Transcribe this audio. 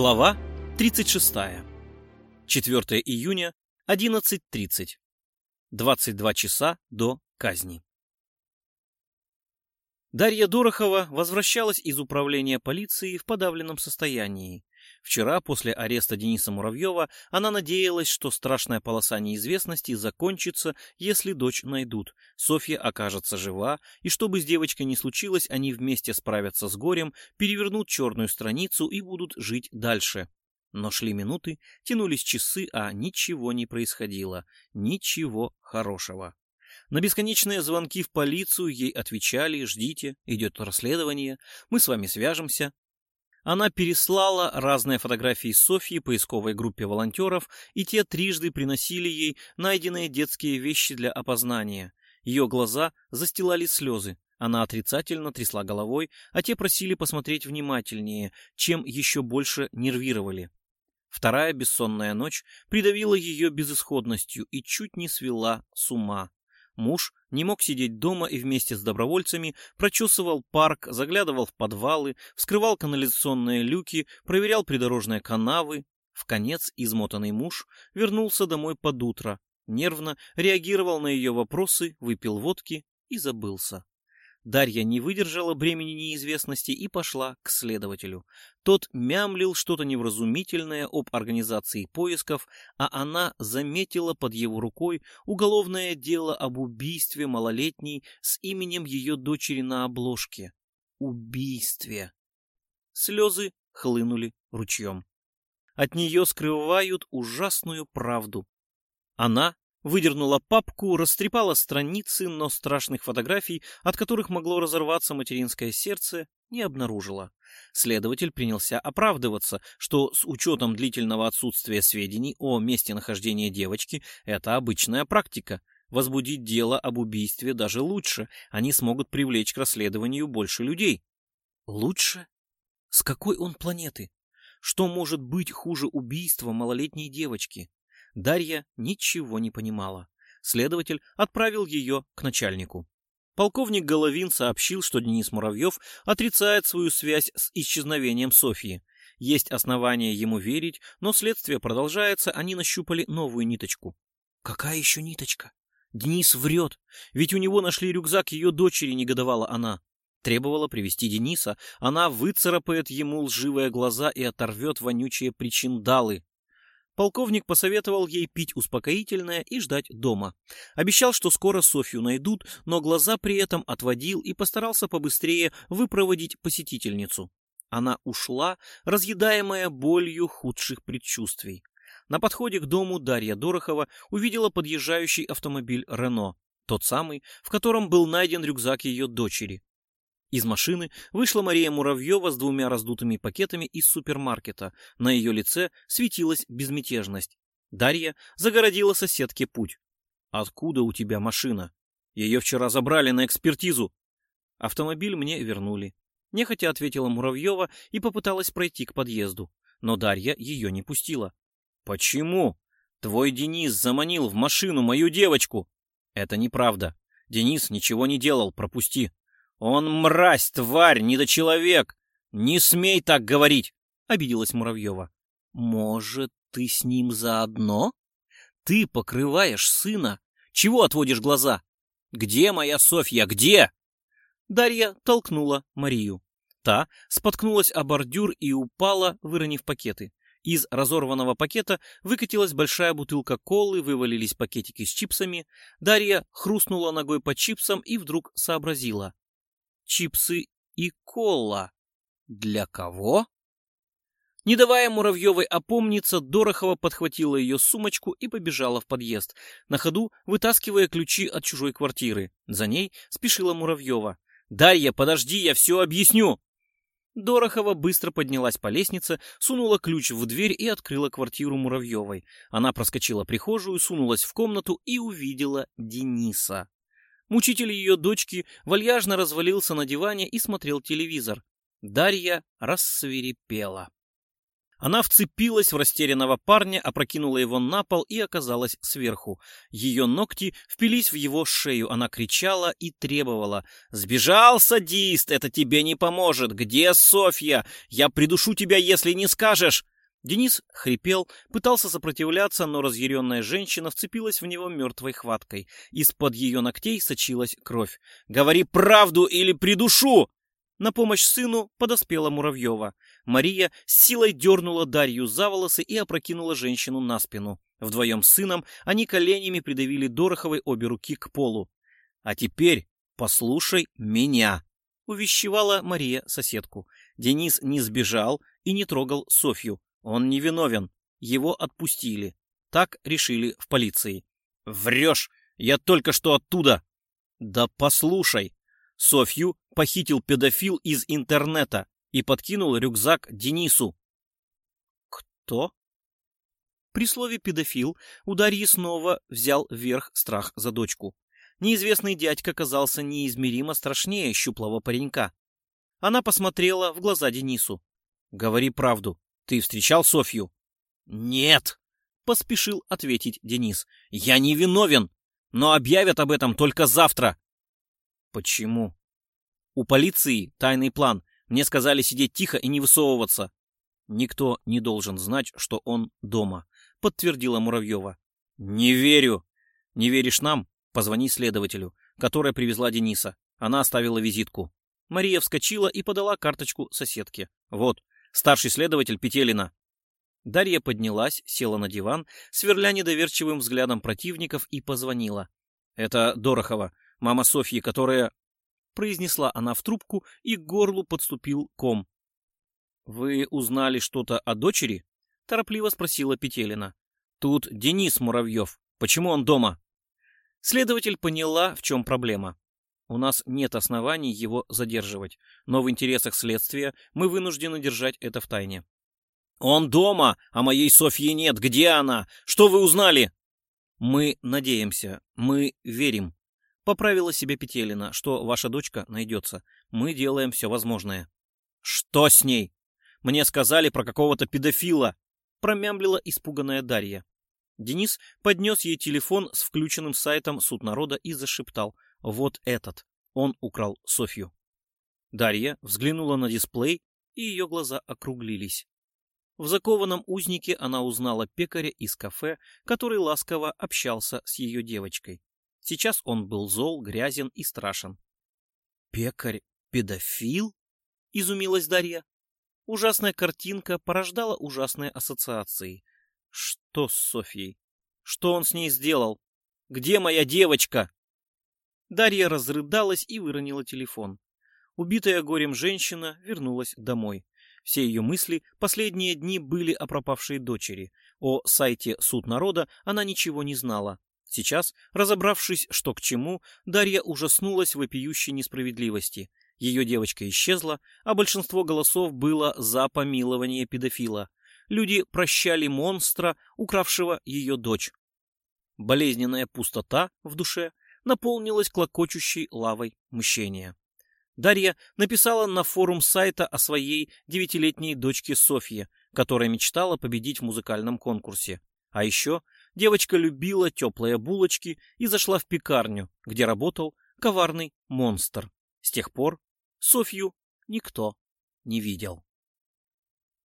Глава 36. 4 июня, 11.30. 22 часа до казни. Дарья Дорохова возвращалась из управления полиции в подавленном состоянии. Вчера, после ареста Дениса Муравьева, она надеялась, что страшная полоса неизвестности закончится, если дочь найдут, Софья окажется жива, и что бы с девочкой ни случилось, они вместе справятся с горем, перевернут черную страницу и будут жить дальше. Но шли минуты, тянулись часы, а ничего не происходило, ничего хорошего. На бесконечные звонки в полицию ей отвечали «Ждите, идет расследование, мы с вами свяжемся». Она переслала разные фотографии Софьи поисковой группе волонтеров, и те трижды приносили ей найденные детские вещи для опознания. Ее глаза застилали слезы. Она отрицательно трясла головой, а те просили посмотреть внимательнее, чем еще больше нервировали. Вторая бессонная ночь придавила ее безысходностью и чуть не свела с ума. Муж не мог сидеть дома и вместе с добровольцами прочесывал парк, заглядывал в подвалы, вскрывал канализационные люки, проверял придорожные канавы. В конец измотанный муж вернулся домой под утро, нервно реагировал на ее вопросы, выпил водки и забылся. Дарья не выдержала бремени неизвестности и пошла к следователю. Тот мямлил что-то невразумительное об организации поисков, а она заметила под его рукой уголовное дело об убийстве малолетней с именем ее дочери на обложке. Убийстве. Слезы хлынули ручьем. От нее скрывают ужасную правду. Она выдернула папку, растрепала страницы, но страшных фотографий, от которых могло разорваться материнское сердце, не обнаружила. Следователь принялся оправдываться, что с учетом длительного отсутствия сведений о месте нахождения девочки это обычная практика. Возбудить дело об убийстве даже лучше, они смогут привлечь к расследованию больше людей. Лучше? С какой он планеты? Что может быть хуже убийства малолетней девочки? Дарья ничего не понимала. Следователь отправил ее к начальнику. Полковник Головин сообщил, что Денис Муравьев отрицает свою связь с исчезновением Софьи. Есть основания ему верить, но следствие продолжается, они нащупали новую ниточку. Какая еще ниточка? Денис врет, ведь у него нашли рюкзак ее дочери, негодовала она. Требовала привести Дениса, она выцарапает ему лживые глаза и оторвет вонючие причиндалы. Полковник посоветовал ей пить успокоительное и ждать дома. Обещал, что скоро Софью найдут, но глаза при этом отводил и постарался побыстрее выпроводить посетительницу. Она ушла, разъедаемая болью худших предчувствий. На подходе к дому Дарья Дорохова увидела подъезжающий автомобиль «Рено», тот самый, в котором был найден рюкзак ее дочери. Из машины вышла Мария Муравьева с двумя раздутыми пакетами из супермаркета. На ее лице светилась безмятежность. Дарья загородила соседке путь. «Откуда у тебя машина? Ее вчера забрали на экспертизу». «Автомобиль мне вернули». Нехотя ответила Муравьева и попыталась пройти к подъезду. Но Дарья ее не пустила. «Почему? Твой Денис заманил в машину мою девочку!» «Это неправда. Денис ничего не делал, пропусти». «Он мразь, тварь, недочеловек! Не смей так говорить!» — обиделась Муравьева. «Может, ты с ним заодно? Ты покрываешь сына? Чего отводишь глаза? Где моя Софья, где?» Дарья толкнула Марию. Та споткнулась о бордюр и упала, выронив пакеты. Из разорванного пакета выкатилась большая бутылка колы, вывалились пакетики с чипсами. Дарья хрустнула ногой по чипсам и вдруг сообразила чипсы и кола. Для кого? Не давая Муравьевой опомниться, Дорохова подхватила ее сумочку и побежала в подъезд, на ходу вытаскивая ключи от чужой квартиры. За ней спешила Муравьева. «Дарья, подожди, я все объясню!» Дорохова быстро поднялась по лестнице, сунула ключ в дверь и открыла квартиру Муравьевой. Она проскочила прихожую, сунулась в комнату и увидела Дениса. Мучитель ее дочки вальяжно развалился на диване и смотрел телевизор. Дарья рассверепела. Она вцепилась в растерянного парня, опрокинула его на пол и оказалась сверху. Ее ногти впились в его шею. Она кричала и требовала. «Сбежал, садист! Это тебе не поможет! Где Софья? Я придушу тебя, если не скажешь!» Денис хрипел, пытался сопротивляться, но разъяренная женщина вцепилась в него мертвой хваткой. Из-под ее ногтей сочилась кровь. «Говори правду или придушу!» На помощь сыну подоспела Муравьева. Мария с силой дернула Дарью за волосы и опрокинула женщину на спину. Вдвоем с сыном они коленями придавили Дороховой обе руки к полу. «А теперь послушай меня», — увещевала Мария соседку. Денис не сбежал и не трогал Софью. Он не виновен. Его отпустили. Так решили в полиции. «Врешь! Я только что оттуда!» «Да послушай!» Софью похитил педофил из интернета и подкинул рюкзак Денису. Кто? При слове «педофил» у Дарьи снова взял вверх страх за дочку. Неизвестный дядька казался неизмеримо страшнее щуплого паренька. Она посмотрела в глаза Денису. «Говори правду. Ты встречал Софью?» «Нет!» — поспешил ответить Денис. «Я не виновен, но объявят об этом только завтра. Почему? У полиции тайный план. Мне сказали сидеть тихо и не высовываться. Никто не должен знать, что он дома, подтвердила Муравьева. Не верю. Не веришь нам? Позвони следователю, которая привезла Дениса. Она оставила визитку. Мария вскочила и подала карточку соседке. Вот, старший следователь Петелина. Дарья поднялась, села на диван, сверля недоверчивым взглядом противников и позвонила. Это Дорохова, мама Софьи, которая...» Произнесла она в трубку, и к горлу подступил ком. «Вы узнали что-то о дочери?» Торопливо спросила Петелина. «Тут Денис Муравьев. Почему он дома?» Следователь поняла, в чем проблема. У нас нет оснований его задерживать, но в интересах следствия мы вынуждены держать это в тайне. «Он дома, а моей Софьи нет. Где она? Что вы узнали?» «Мы надеемся, мы верим», Поправила себе Петелина, что ваша дочка найдется. Мы делаем все возможное. Что с ней? Мне сказали про какого-то педофила. Промямлила испуганная Дарья. Денис поднес ей телефон с включенным сайтом Суд народа и зашептал. Вот этот. Он украл Софью. Дарья взглянула на дисплей, и ее глаза округлились. В закованном узнике она узнала пекаря из кафе, который ласково общался с ее девочкой. Сейчас он был зол, грязен и страшен. «Пекарь-педофил?» — изумилась Дарья. Ужасная картинка порождала ужасные ассоциации. Что с Софьей? Что он с ней сделал? Где моя девочка? Дарья разрыдалась и выронила телефон. Убитая горем женщина вернулась домой. Все ее мысли последние дни были о пропавшей дочери. О сайте «Суд народа» она ничего не знала. Сейчас, разобравшись, что к чему, Дарья ужаснулась вопиющей несправедливости. Ее девочка исчезла, а большинство голосов было за помилование педофила. Люди прощали монстра, укравшего ее дочь. Болезненная пустота в душе наполнилась клокочущей лавой мщения. Дарья написала на форум сайта о своей девятилетней дочке Софье, которая мечтала победить в музыкальном конкурсе. А еще Девочка любила теплые булочки и зашла в пекарню, где работал коварный монстр. С тех пор Софью никто не видел.